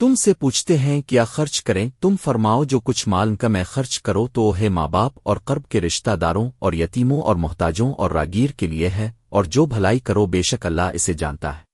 تم سے پوچھتے ہیں کیا خرچ کریں، تم فرماؤ جو کچھ مال کا میں خرچ کرو تو ہے ماں باپ اور قرب کے رشتہ داروں اور یتیموں اور محتاجوں اور راگیر کے لیے ہے، اور جو بھلائی کرو بے شک اللہ اسے جانتا ہے۔